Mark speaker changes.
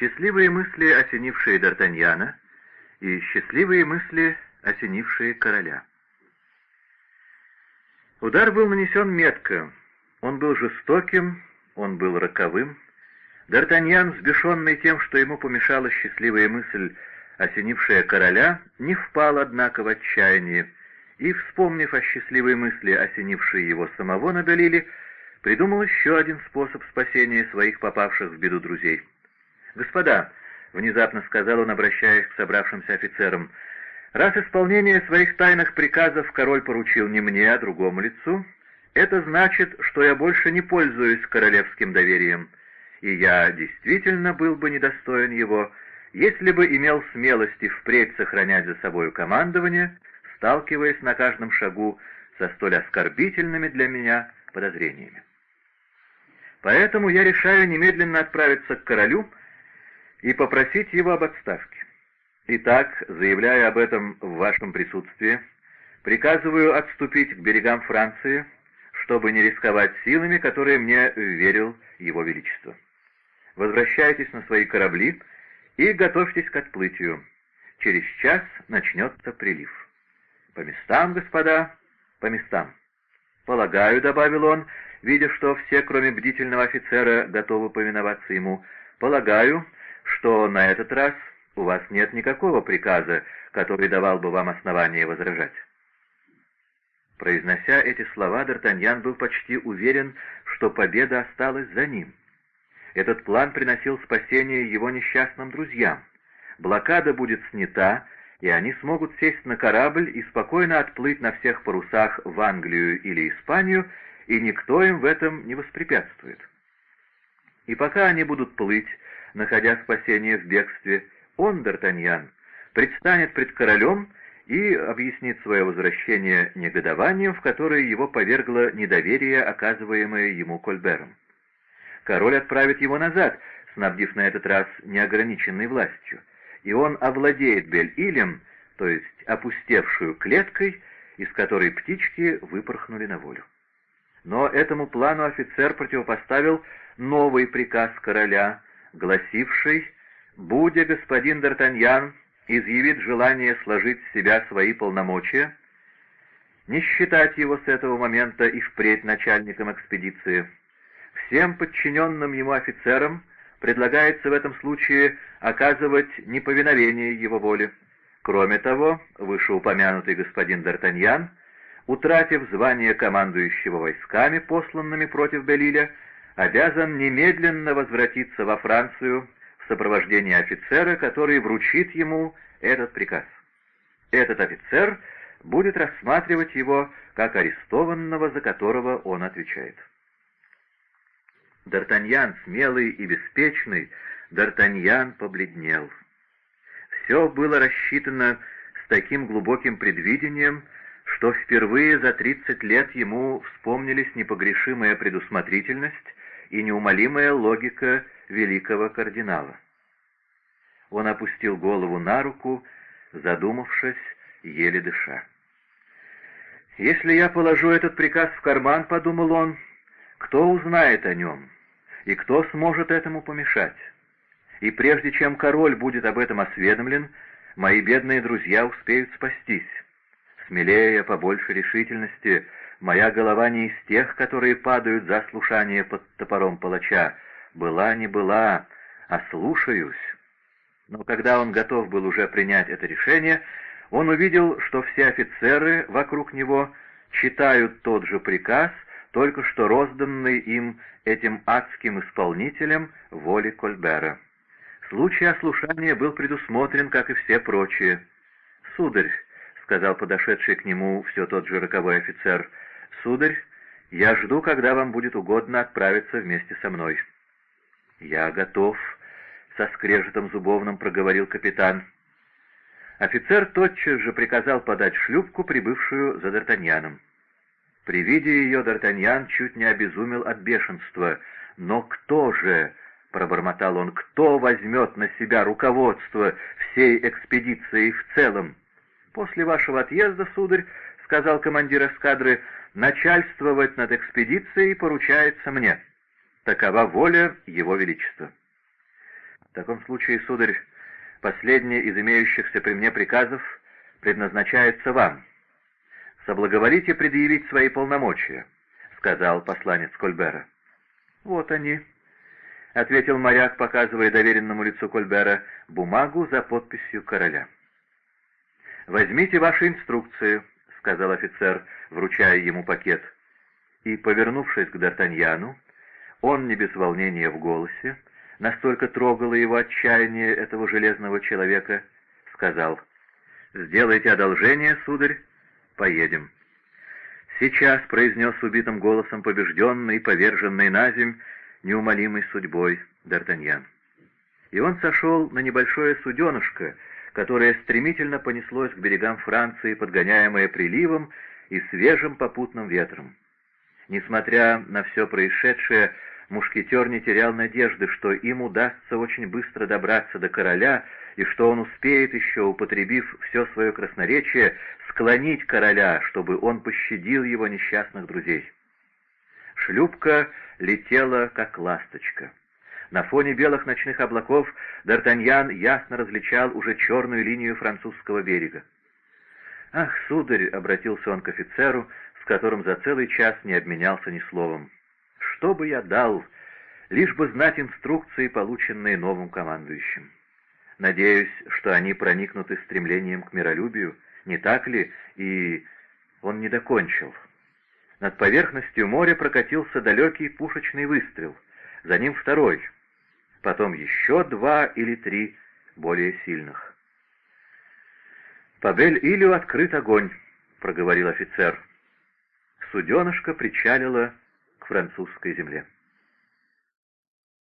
Speaker 1: Счастливые мысли, осенившие Д'Артаньяна, и счастливые мысли, осенившие короля. Удар был нанесен метко. Он был жестоким, он был роковым. Д'Артаньян, сбешенный тем, что ему помешала счастливая мысль, осенившая короля, не впал, однако, в отчаяние, и, вспомнив о счастливой мысли, осенившей его самого на Галиле, придумал еще один способ спасения своих попавших в беду друзей. «Господа», — внезапно сказал он, обращаясь к собравшимся офицерам, — «раз исполнение своих тайных приказов король поручил не мне, а другому лицу, это значит, что я больше не пользуюсь королевским доверием, и я действительно был бы недостоин его, если бы имел смелости впредь сохранять за собою командование, сталкиваясь на каждом шагу со столь оскорбительными для меня подозрениями. Поэтому я решаю немедленно отправиться к королю и попросить его об отставке. Итак, заявляя об этом в вашем присутствии, приказываю отступить к берегам Франции, чтобы не рисковать силами, которые мне верил Его Величество. Возвращайтесь на свои корабли и готовьтесь к отплытию. Через час начнется прилив. По местам, господа, по местам. Полагаю, — добавил он, видя, что все, кроме бдительного офицера, готовы повиноваться ему, — полагаю, что на этот раз у вас нет никакого приказа, который давал бы вам основание возражать. Произнося эти слова, Д'Артаньян был почти уверен, что победа осталась за ним. Этот план приносил спасение его несчастным друзьям. Блокада будет снята, и они смогут сесть на корабль и спокойно отплыть на всех парусах в Англию или Испанию, и никто им в этом не воспрепятствует. И пока они будут плыть, находя спасение в бегстве, он, Д'Артаньян, предстанет пред королем и объяснит свое возвращение негодованием, в которое его повергло недоверие, оказываемое ему Кольбером. Король отправит его назад, снабдив на этот раз неограниченной властью, и он овладеет Бель-Илем, то есть опустевшую клеткой, из которой птички выпорхнули на волю. Но этому плану офицер противопоставил новый приказ короля, гласивший «Будя господин Д'Артаньян изъявит желание сложить с себя свои полномочия, не считать его с этого момента и впредь начальником экспедиции. Всем подчиненным ему офицерам предлагается в этом случае оказывать неповиновение его воле. Кроме того, вышеупомянутый господин Д'Артаньян, утратив звание командующего войсками, посланными против Белиля, обязан немедленно возвратиться во Францию в сопровождении офицера, который вручит ему этот приказ. Этот офицер будет рассматривать его как арестованного, за которого он отвечает. Д'Артаньян, смелый и беспечный, Д'Артаньян побледнел. Все было рассчитано с таким глубоким предвидением, что впервые за тридцать лет ему вспомнились непогрешимая предусмотрительность и неумолимая логика великого кардинала. Он опустил голову на руку, задумавшись, еле дыша. «Если я положу этот приказ в карман, — подумал он, — кто узнает о нем, и кто сможет этому помешать? И прежде чем король будет об этом осведомлен, мои бедные друзья успеют спастись. Смелее, побольше решительности, моя голова не из тех, которые падают за слушание под топором палача. Была не была, а слушаюсь». Но когда он готов был уже принять это решение, он увидел, что все офицеры вокруг него читают тот же приказ, только что розданный им этим адским исполнителем воли Кольбера. Случай ослушания был предусмотрен, как и все прочие. «Сударь», — сказал подошедший к нему все тот же роковой офицер, — «сударь, я жду, когда вам будет угодно отправиться вместе со мной». «Я готов», — со скрежетом зубовным проговорил капитан. Офицер тотчас же приказал подать шлюпку, прибывшую за Д'Артаньяном. При виде ее Д'Артаньян чуть не обезумел от бешенства. «Но кто же?» — пробормотал он. «Кто возьмет на себя руководство всей экспедицией в целом?» «После вашего отъезда, сударь, — сказал командир эскадры, — начальствовать над экспедицией поручается мне. Такова воля Его Величества». В таком случае, сударь, последний из имеющихся при мне приказов предназначается вам. Соблаговолите предъявить свои полномочия, — сказал посланец Кольбера. — Вот они, — ответил моряк, показывая доверенному лицу Кольбера бумагу за подписью короля. «Возьмите ваши инструкции», — сказал офицер, вручая ему пакет. И, повернувшись к Д'Артаньяну, он не без волнения в голосе, настолько трогало его отчаяние этого железного человека, сказал, «Сделайте одолжение, сударь, поедем». «Сейчас», — произнес убитым голосом побежденный, поверженный на земь, неумолимой судьбой Д'Артаньян. И он сошел на небольшое суденышко, которое стремительно понеслось к берегам Франции, подгоняемое приливом и свежим попутным ветром. Несмотря на все происшедшее, мушкетер не терял надежды, что им удастся очень быстро добраться до короля и что он успеет еще, употребив все свое красноречие, склонить короля, чтобы он пощадил его несчастных друзей. Шлюпка летела, как ласточка. На фоне белых ночных облаков Д'Артаньян ясно различал уже черную линию французского берега. «Ах, сударь!» — обратился он к офицеру, с которым за целый час не обменялся ни словом. «Что бы я дал, лишь бы знать инструкции, полученные новым командующим? Надеюсь, что они проникнуты стремлением к миролюбию, не так ли?» И он не докончил. Над поверхностью моря прокатился далекий пушечный выстрел, за ним второй — потом еще два или три более сильных. «По Бель-Илю открыт огонь», — проговорил офицер. Суденышко причалило к французской земле.